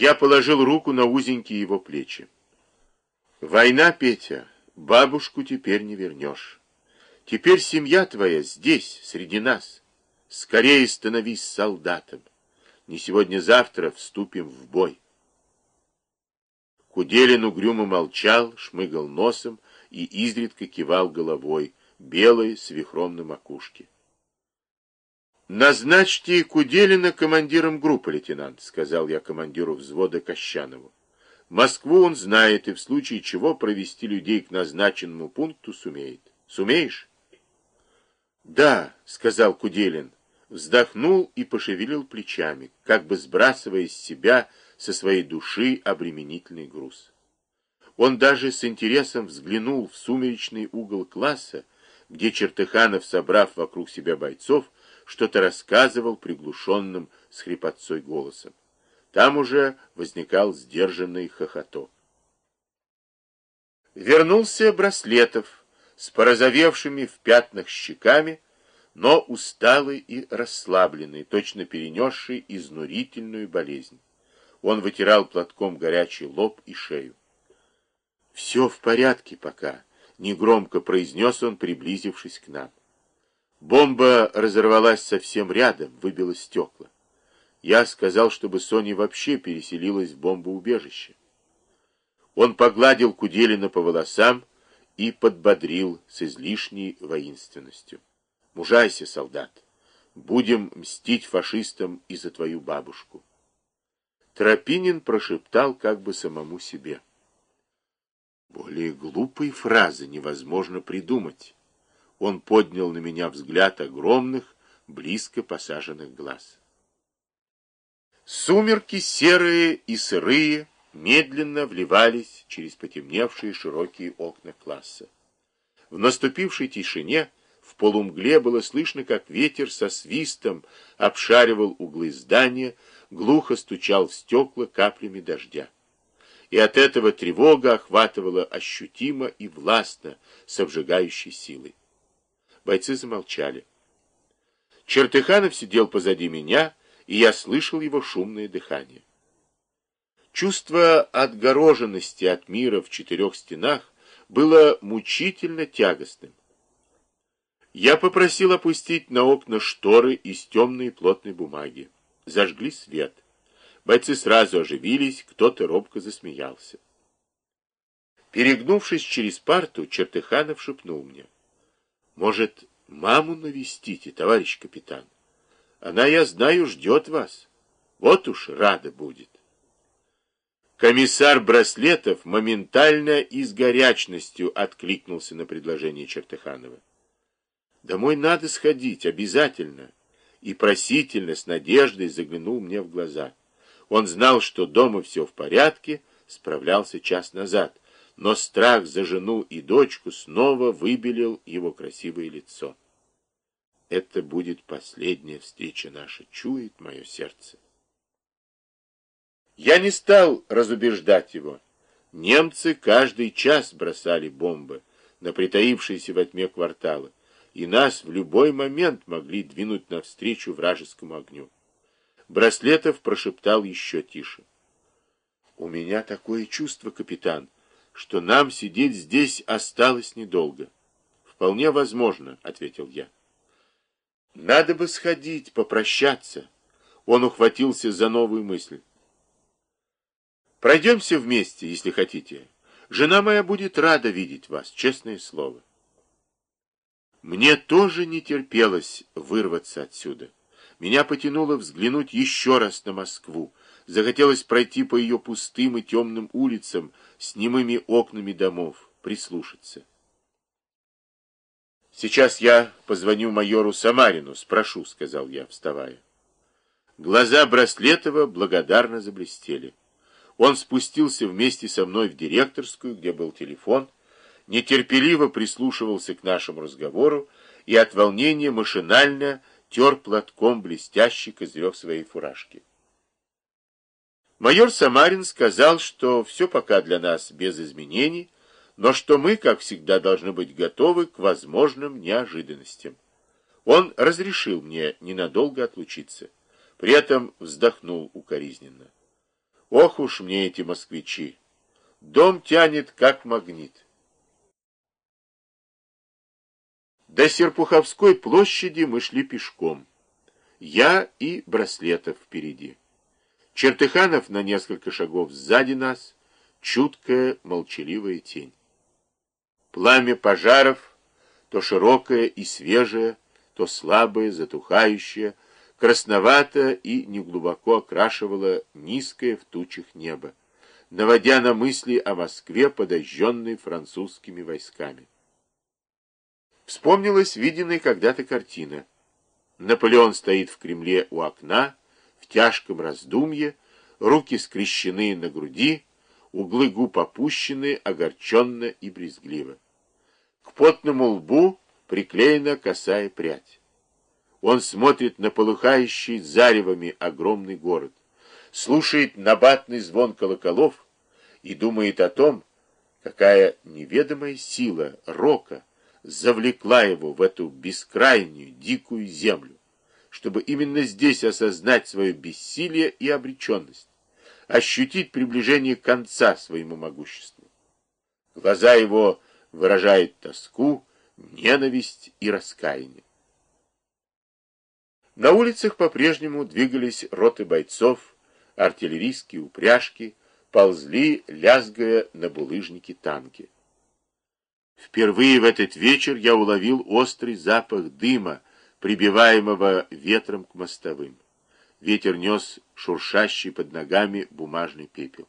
Я положил руку на узенькие его плечи. Война, Петя, бабушку теперь не вернешь. Теперь семья твоя здесь, среди нас. Скорее становись солдатом. Не сегодня-завтра вступим в бой. Куделин угрюмо молчал, шмыгал носом и изредка кивал головой, белой с вихром на макушке. «Назначьте Куделина командиром группы, лейтенант», — сказал я командиру взвода Кощанову. «Москву он знает и в случае чего провести людей к назначенному пункту сумеет. Сумеешь?» «Да», — сказал Куделин, вздохнул и пошевелил плечами, как бы сбрасывая с себя со своей души обременительный груз. Он даже с интересом взглянул в сумеречный угол класса, где Чертыханов, собрав вокруг себя бойцов, что-то рассказывал приглушенным с хрипотцой голосом. Там уже возникал сдержанный хохоток. Вернулся Браслетов с порозовевшими в пятнах щеками, но усталый и расслабленный, точно перенесший изнурительную болезнь. Он вытирал платком горячий лоб и шею. «Все в порядке пока», — негромко произнес он, приблизившись к нам. Бомба разорвалась совсем рядом, выбила стекла. Я сказал, чтобы Соня вообще переселилась в бомбоубежище. Он погладил Куделина по волосам и подбодрил с излишней воинственностью. «Мужайся, солдат! Будем мстить фашистам и за твою бабушку!» Тропинин прошептал как бы самому себе. Более глупой фразы невозможно придумать он поднял на меня взгляд огромных, близко посаженных глаз. Сумерки серые и сырые медленно вливались через потемневшие широкие окна класса. В наступившей тишине в полумгле было слышно, как ветер со свистом обшаривал углы здания, глухо стучал в стекла каплями дождя. И от этого тревога охватывала ощутимо и властно, с обжигающей силой. Бойцы замолчали. Чертыханов сидел позади меня, и я слышал его шумное дыхание. Чувство отгороженности от мира в четырех стенах было мучительно тягостным. Я попросил опустить на окна шторы из темной плотной бумаги. Зажгли свет. Бойцы сразу оживились, кто-то робко засмеялся. Перегнувшись через парту, Чертыханов шепнул мне — может, маму навестите, товарищ капитан? Она, я знаю, ждет вас. Вот уж рада будет. Комиссар Браслетов моментально и с горячностью откликнулся на предложение Чертыханова. «Домой надо сходить, обязательно!» И просительно, с надеждой заглянул мне в глаза. Он знал, что дома все в порядке, справлялся час назад — но страх за жену и дочку снова выбелил его красивое лицо. Это будет последняя встреча наша, чует мое сердце. Я не стал разубеждать его. Немцы каждый час бросали бомбы на притаившиеся во тьме кварталы, и нас в любой момент могли двинуть навстречу вражескому огню. Браслетов прошептал еще тише. «У меня такое чувство, капитан, что нам сидеть здесь осталось недолго. Вполне возможно, ответил я. Надо бы сходить, попрощаться. Он ухватился за новую мысль. Пройдемся вместе, если хотите. Жена моя будет рада видеть вас, честное слово. Мне тоже не терпелось вырваться отсюда. Меня потянуло взглянуть еще раз на Москву. Захотелось пройти по ее пустым и темным улицам, с немыми окнами домов, прислушаться. «Сейчас я позвоню майору Самарину, спрошу», — сказал я, вставая. Глаза Браслетова благодарно заблестели. Он спустился вместе со мной в директорскую, где был телефон, нетерпеливо прислушивался к нашему разговору и от волнения машинально тер платком блестящий козырек своей фуражки. Майор Самарин сказал, что все пока для нас без изменений, но что мы, как всегда, должны быть готовы к возможным неожиданностям. Он разрешил мне ненадолго отлучиться. При этом вздохнул укоризненно. Ох уж мне эти москвичи! Дом тянет, как магнит. До Серпуховской площади мы шли пешком. Я и Браслетов впереди. Чертыханов на несколько шагов сзади нас, чуткая, молчаливая тень. Пламя пожаров, то широкое и свежее, то слабое, затухающее, красновато и неглубоко окрашивало низкое в тучах небо, наводя на мысли о Москве, подожженной французскими войсками. Вспомнилась виденная когда-то картина. Наполеон стоит в Кремле у окна, в тяжком раздумье, руки скрещены на груди, углы губ опущены, огорченно и брезгливо. К потному лбу приклеена косая прядь. Он смотрит на полыхающий заревами огромный город, слушает набатный звон колоколов и думает о том, какая неведомая сила рока завлекла его в эту бескрайнюю, дикую землю, чтобы именно здесь осознать свое бессилие и обреченность, ощутить приближение конца своему могуществу. Глаза его выражают тоску, ненависть и раскаяние. На улицах по-прежнему двигались роты бойцов, артиллерийские упряжки, ползли, лязгая на булыжнике танки. Впервые в этот вечер я уловил острый запах дыма, прибиваемого ветром к мостовым. Ветер нес шуршащий под ногами бумажный пепел.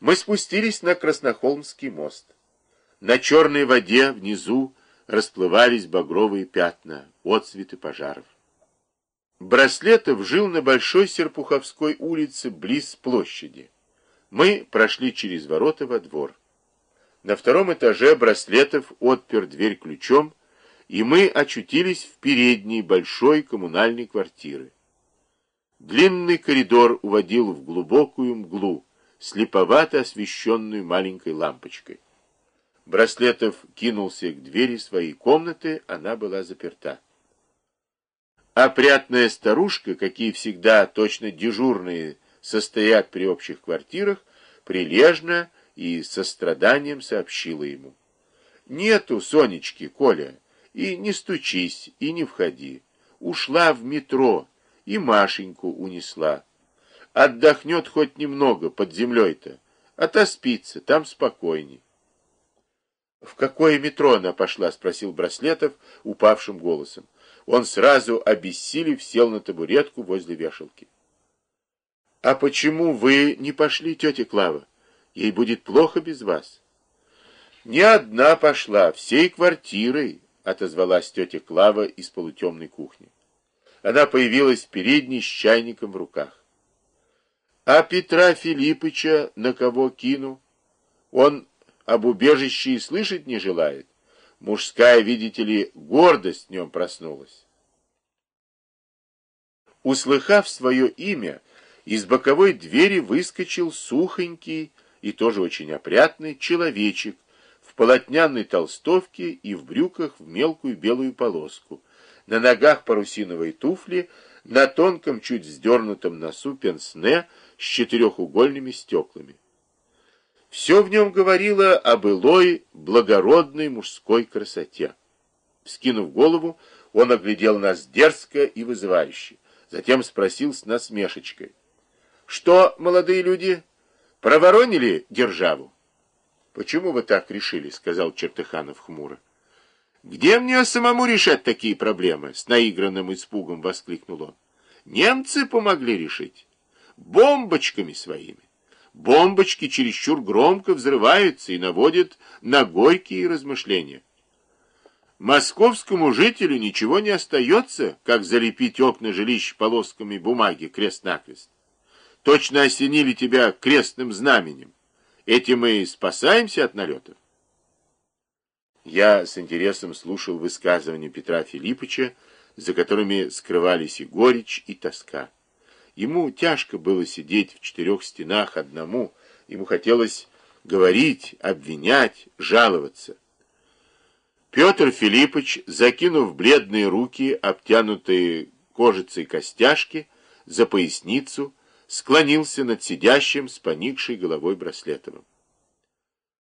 Мы спустились на Краснохолмский мост. На черной воде внизу расплывались багровые пятна, отцветы пожаров. Браслетов жил на Большой Серпуховской улице, близ площади. Мы прошли через ворота во двор. На втором этаже Браслетов отпер дверь ключом, и мы очутились в передней большой коммунальной квартиры. Длинный коридор уводил в глубокую мглу, слеповато освещенную маленькой лампочкой. Браслетов кинулся к двери своей комнаты, она была заперта. Опрятная старушка, какие всегда точно дежурные состоят при общих квартирах, прилежно и со страданием сообщила ему. «Нету Сонечки, Коля, и не стучись, и не входи. Ушла в метро, и Машеньку унесла. Отдохнет хоть немного под землей-то, отоспится, там спокойней. «В какое метро она пошла?» — спросил Браслетов упавшим голосом. Он сразу, обессилев, сел на табуретку возле вешалки. «А почему вы не пошли, тетя Клава? Ей будет плохо без вас». «Не одна пошла, всей квартирой», — отозвалась тетя Клава из полутемной кухни. Она появилась в передней с чайником в руках. «А Петра Филиппыча на кого кину? Он об убежище и слышать не желает. Мужская, видите ли, гордость в нем проснулась. Услыхав свое имя, из боковой двери выскочил сухонький и тоже очень опрятный человечек полотняной толстовке и в брюках в мелкую белую полоску, на ногах парусиновые туфли, на тонком, чуть вздернутом носу пенсне с четырехугольными стеклами. Все в нем говорило о былой, благородной мужской красоте. Скинув голову, он оглядел нас дерзко и вызывающе. Затем спросил с насмешечкой. «Что, молодые люди, проворонили державу?» «Почему вы так решили?» — сказал Чертыханов хмуро. «Где мне самому решать такие проблемы?» — с наигранным испугом воскликнул он. «Немцы помогли решить. Бомбочками своими». Бомбочки чересчур громко взрываются и наводят на горькие размышления. Московскому жителю ничего не остается, как залепить окна жилищ полосками бумаги крест-накрест. Точно осенили тебя крестным знаменем. Этим мы спасаемся от налетов. Я с интересом слушал высказывания Петра Филипповича, за которыми скрывались и горечь, и тоска. Ему тяжко было сидеть в четырех стенах одному. Ему хотелось говорить, обвинять, жаловаться. Петр Филиппович, закинув бледные руки, обтянутые кожицей костяшки, за поясницу, склонился над сидящим с поникшей головой Браслетовым.